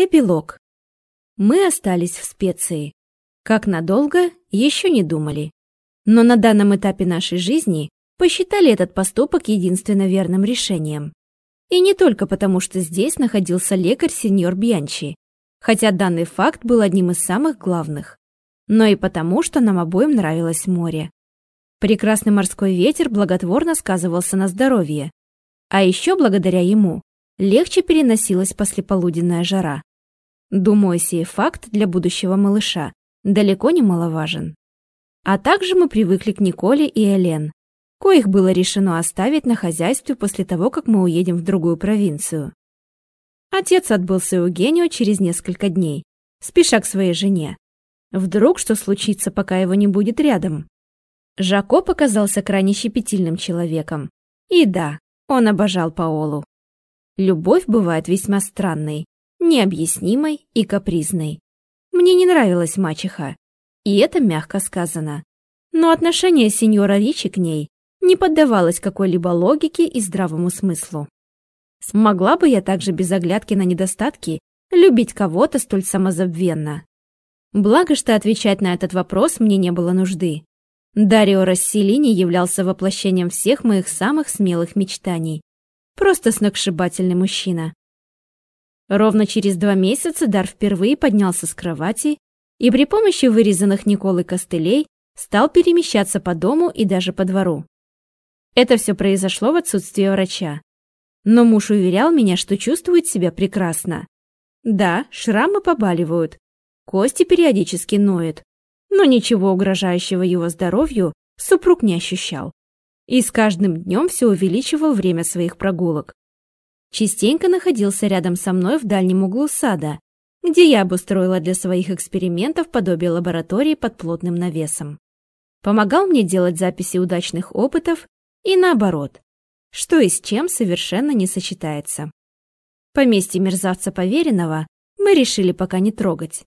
Эпилог. Мы остались в специи. Как надолго, еще не думали. Но на данном этапе нашей жизни посчитали этот поступок единственно верным решением. И не только потому, что здесь находился лекарь-сеньор Бьянчи, хотя данный факт был одним из самых главных, но и потому, что нам обоим нравилось море. Прекрасный морской ветер благотворно сказывался на здоровье, а еще благодаря ему легче переносилась послеполуденная жара. Думаю, сей факт для будущего малыша далеко не маловажен. А также мы привыкли к Николе и Элен, коих было решено оставить на хозяйстве после того, как мы уедем в другую провинцию. Отец отбыл с Евгенио через несколько дней, спеша к своей жене. Вдруг что случится, пока его не будет рядом? Жако показался крайне щепетильным человеком. И да, он обожал Паолу. Любовь бывает весьма странной, необъяснимой и капризной. Мне не нравилась мачеха, и это мягко сказано. Но отношение сеньора Ричи к ней не поддавалось какой-либо логике и здравому смыслу. Смогла бы я также без оглядки на недостатки любить кого-то столь самозабвенно? Благо, что отвечать на этот вопрос мне не было нужды. Дарио Расселини являлся воплощением всех моих самых смелых мечтаний. Просто сногсшибательный мужчина. Ровно через два месяца Дар впервые поднялся с кровати и при помощи вырезанных Николы костылей стал перемещаться по дому и даже по двору. Это все произошло в отсутствие врача. Но муж уверял меня, что чувствует себя прекрасно. Да, шрамы побаливают, кости периодически ноют, но ничего угрожающего его здоровью супруг не ощущал. И с каждым днем все увеличивал время своих прогулок частенько находился рядом со мной в дальнем углу сада, где я обустроила для своих экспериментов подобие лаборатории под плотным навесом. Помогал мне делать записи удачных опытов и наоборот, что и с чем совершенно не сочетается. Поместье мерзавца поверенного мы решили пока не трогать.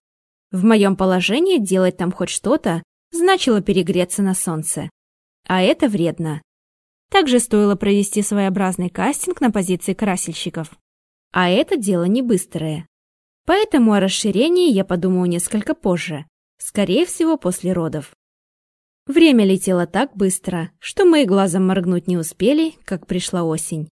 В моем положении делать там хоть что-то значило перегреться на солнце. А это вредно. Также стоило провести своеобразный кастинг на позиции красильщиков. А это дело не быстрое. Поэтому о расширении я подумаю несколько позже, скорее всего, после родов. Время летело так быстро, что мы и глазом моргнуть не успели, как пришла осень.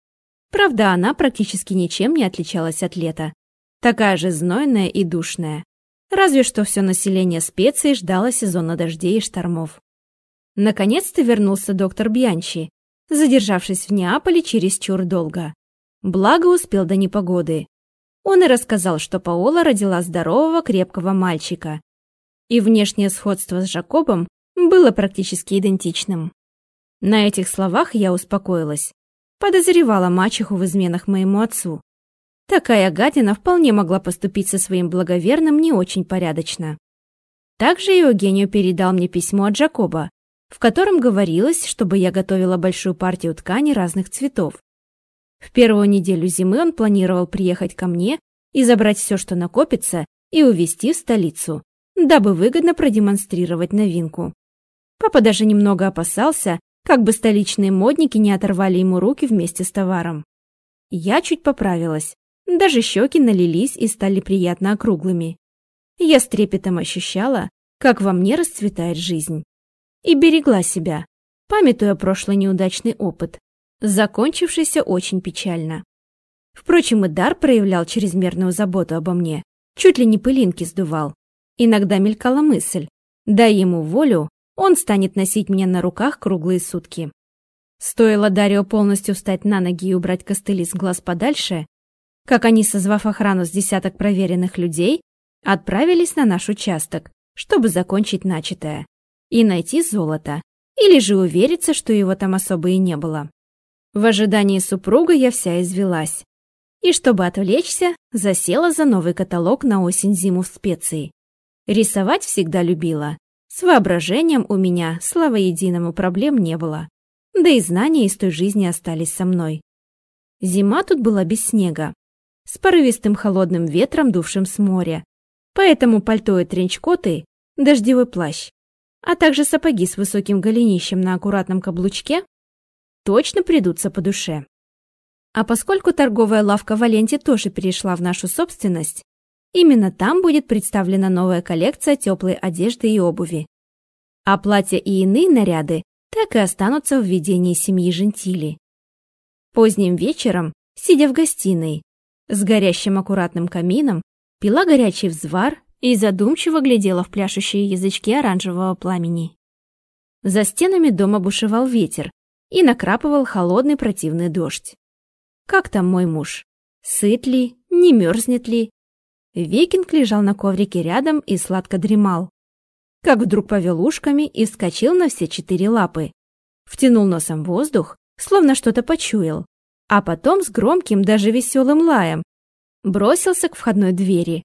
Правда, она практически ничем не отличалась от лета. Такая же знойная и душная. Разве что все население специй ждало сезона дождей и штормов. Наконец-то вернулся доктор Бьянчи, задержавшись в Неаполе чересчур долго. Благо успел до непогоды. Он и рассказал, что Паола родила здорового, крепкого мальчика. И внешнее сходство с Жакобом было практически идентичным. На этих словах я успокоилась. Подозревала мачеху в изменах моему отцу. Такая гадина вполне могла поступить со своим благоверным не очень порядочно. Также Евгению передал мне письмо от Джакоба, в котором говорилось, чтобы я готовила большую партию ткани разных цветов. В первую неделю зимы он планировал приехать ко мне и забрать все, что накопится, и увезти в столицу, дабы выгодно продемонстрировать новинку. Папа даже немного опасался, как бы столичные модники не оторвали ему руки вместе с товаром. Я чуть поправилась, даже щеки налились и стали приятно округлыми. Я с трепетом ощущала, как во мне расцветает жизнь и берегла себя, памятуя прошлый неудачный опыт, закончившийся очень печально. Впрочем, и Дар проявлял чрезмерную заботу обо мне, чуть ли не пылинки сдувал. Иногда мелькала мысль, дай ему волю, он станет носить меня на руках круглые сутки. Стоило Дарио полностью встать на ноги и убрать костыли с глаз подальше, как они, созвав охрану с десяток проверенных людей, отправились на наш участок, чтобы закончить начатое и найти золото, или же увериться, что его там особо и не было. В ожидании супруга я вся извелась. И чтобы отвлечься, засела за новый каталог на осень-зиму в специи. Рисовать всегда любила. С воображением у меня, слава единому, проблем не было. Да и знания из той жизни остались со мной. Зима тут была без снега, с порывистым холодным ветром, дувшим с моря. Поэтому пальто и тренчкоты, дождевой плащ а также сапоги с высоким голенищем на аккуратном каблучке, точно придутся по душе. А поскольку торговая лавка Валенти тоже перешла в нашу собственность, Именно там будет представлена новая коллекция теплой одежды и обуви. А платья и иные наряды так и останутся в ведении семьи Жентили. Поздним вечером, сидя в гостиной, с горящим аккуратным камином, пила горячий взвар и задумчиво глядела в пляшущие язычки оранжевого пламени. За стенами дома бушевал ветер и накрапывал холодный противный дождь. Как там мой муж? Сыт ли? Не мерзнет ли? Викинг лежал на коврике рядом и сладко дремал. Как вдруг повел ушками и вскочил на все четыре лапы. Втянул носом воздух, словно что-то почуял, а потом с громким, даже веселым лаем бросился к входной двери.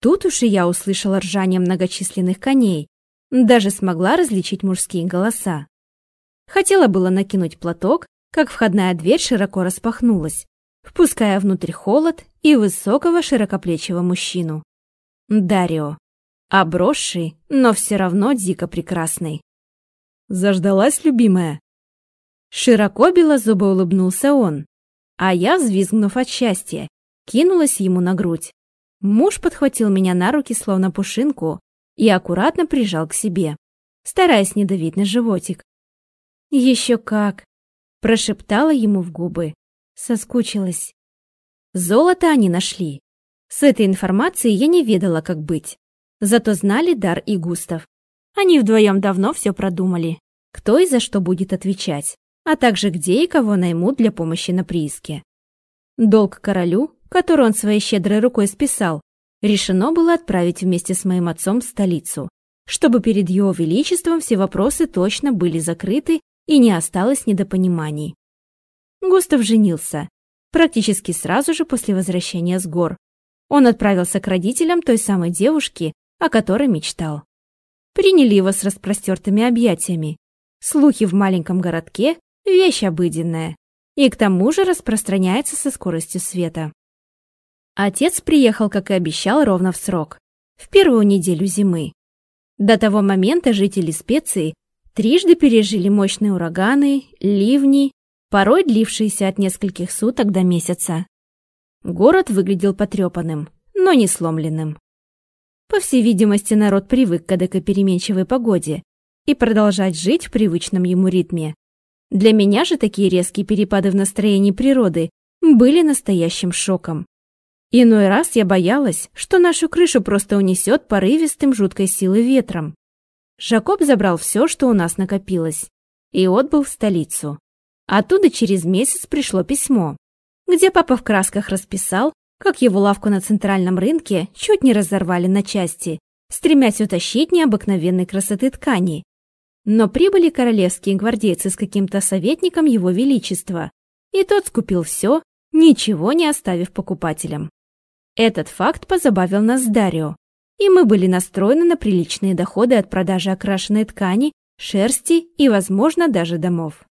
Тут уж и я услышала ржание многочисленных коней, даже смогла различить мужские голоса. Хотела было накинуть платок, как входная дверь широко распахнулась, впуская внутрь холод и высокого широкоплечего мужчину. Дарио. Обросший, но все равно дико прекрасный. «Заждалась, любимая?» Широко белозубо улыбнулся он, а я, взвизгнув от счастья, кинулась ему на грудь. Муж подхватил меня на руки, словно пушинку, и аккуратно прижал к себе, стараясь не давить на животик. «Еще как!» – прошептала ему в губы. Соскучилась. Золото они нашли. С этой информацией я не ведала, как быть. Зато знали Дар и Густав. Они вдвоем давно все продумали. Кто и за что будет отвечать, а также где и кого наймут для помощи на прииске. Долг королю, который он своей щедрой рукой списал, решено было отправить вместе с моим отцом в столицу, чтобы перед его величеством все вопросы точно были закрыты и не осталось недопониманий. Густав женился, практически сразу же после возвращения с гор. Он отправился к родителям той самой девушки, о которой мечтал. Приняли его с распростертыми объятиями. Слухи в маленьком городке – вещь обыденная, и к тому же распространяется со скоростью света. Отец приехал, как и обещал, ровно в срок, в первую неделю зимы. До того момента жители специи трижды пережили мощные ураганы, ливни, порой длившиеся от нескольких суток до месяца. Город выглядел потрепанным, но не сломленным. По всей видимости, народ привык к эдакой переменчивой погоде и продолжать жить в привычном ему ритме. Для меня же такие резкие перепады в настроении природы были настоящим шоком. Иной раз я боялась, что нашу крышу просто унесет порывистым жуткой силой ветром. Жакоб забрал все, что у нас накопилось, и отбыл в столицу. Оттуда через месяц пришло письмо, где папа в красках расписал, как его лавку на центральном рынке чуть не разорвали на части, стремясь утащить необыкновенной красоты ткани. Но прибыли королевские гвардейцы с каким-то советником его величества, и тот скупил все, ничего не оставив покупателям. Этот факт позабавил нас с Дарио, и мы были настроены на приличные доходы от продажи окрашенной ткани, шерсти и, возможно, даже домов.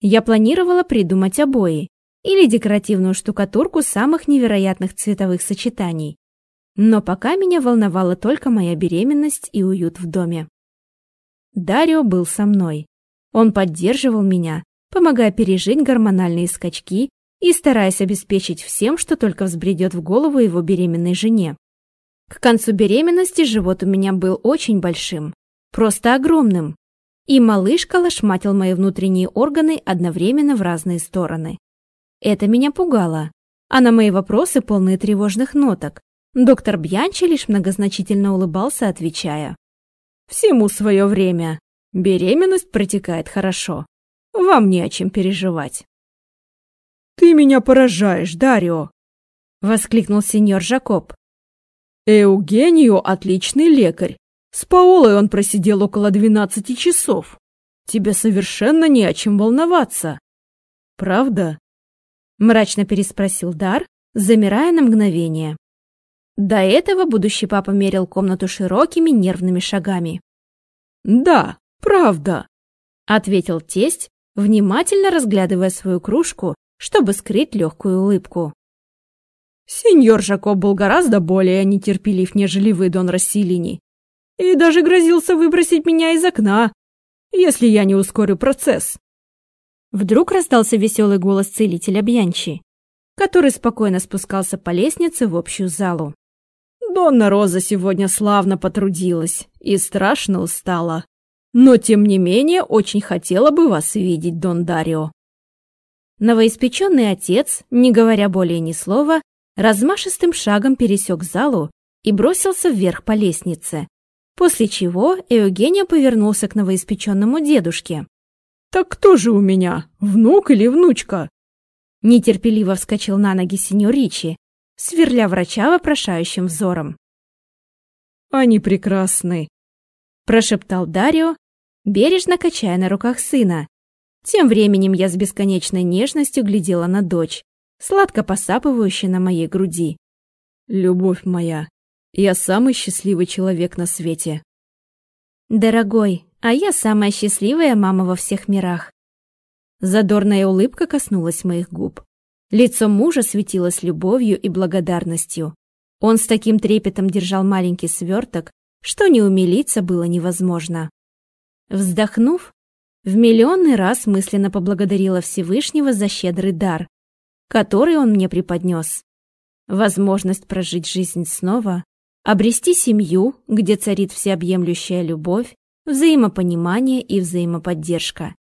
Я планировала придумать обои или декоративную штукатурку самых невероятных цветовых сочетаний. Но пока меня волновала только моя беременность и уют в доме. Дарио был со мной. Он поддерживал меня, помогая пережить гормональные скачки и стараясь обеспечить всем, что только взбредет в голову его беременной жене. К концу беременности живот у меня был очень большим, просто огромным, и малыш калашматил мои внутренние органы одновременно в разные стороны. Это меня пугало, а на мои вопросы, полные тревожных ноток, доктор Бьянчи лишь многозначительно улыбался, отвечая. «Всему свое время. Беременность протекает хорошо. Вам не о чем переживать». «Ты меня поражаешь, Дарио!» — воскликнул сеньор Жакоб. «Эугенио — отличный лекарь. С Паолой он просидел около двенадцати часов. Тебе совершенно не о чем волноваться. Правда?» Мрачно переспросил Дар, замирая на мгновение. До этого будущий папа мерил комнату широкими нервными шагами. «Да, правда», — ответил тесть, внимательно разглядывая свою кружку чтобы скрыть легкую улыбку. Сеньор Жакоб был гораздо более нетерпелив, нежели вы, Дон Расселини, и даже грозился выбросить меня из окна, если я не ускорю процесс. Вдруг раздался веселый голос целителя Бьянчи, который спокойно спускался по лестнице в общую залу. Донна Роза сегодня славно потрудилась и страшно устала. Но, тем не менее, очень хотела бы вас видеть, Дон Дарио. Новоиспеченный отец, не говоря более ни слова, размашистым шагом пересек залу и бросился вверх по лестнице, после чего Эugения повернулся к новоиспеченному дедушке. «Так кто же у меня, внук или внучка?» Нетерпеливо вскочил на ноги сеньор Ричи, сверля врача вопрошающим взором. «Они прекрасны», — прошептал Дарио, бережно качая на руках сына. Тем временем я с бесконечной нежностью глядела на дочь, сладко посапывающую на моей груди. «Любовь моя, я самый счастливый человек на свете». «Дорогой, а я самая счастливая мама во всех мирах». Задорная улыбка коснулась моих губ. Лицо мужа светилось любовью и благодарностью. Он с таким трепетом держал маленький сверток, что не умилиться было невозможно. Вздохнув, в миллионный раз мысленно поблагодарила Всевышнего за щедрый дар, который он мне преподнес. Возможность прожить жизнь снова, обрести семью, где царит всеобъемлющая любовь, взаимопонимание и взаимоподдержка.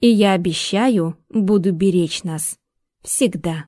И я обещаю, буду беречь нас. Всегда.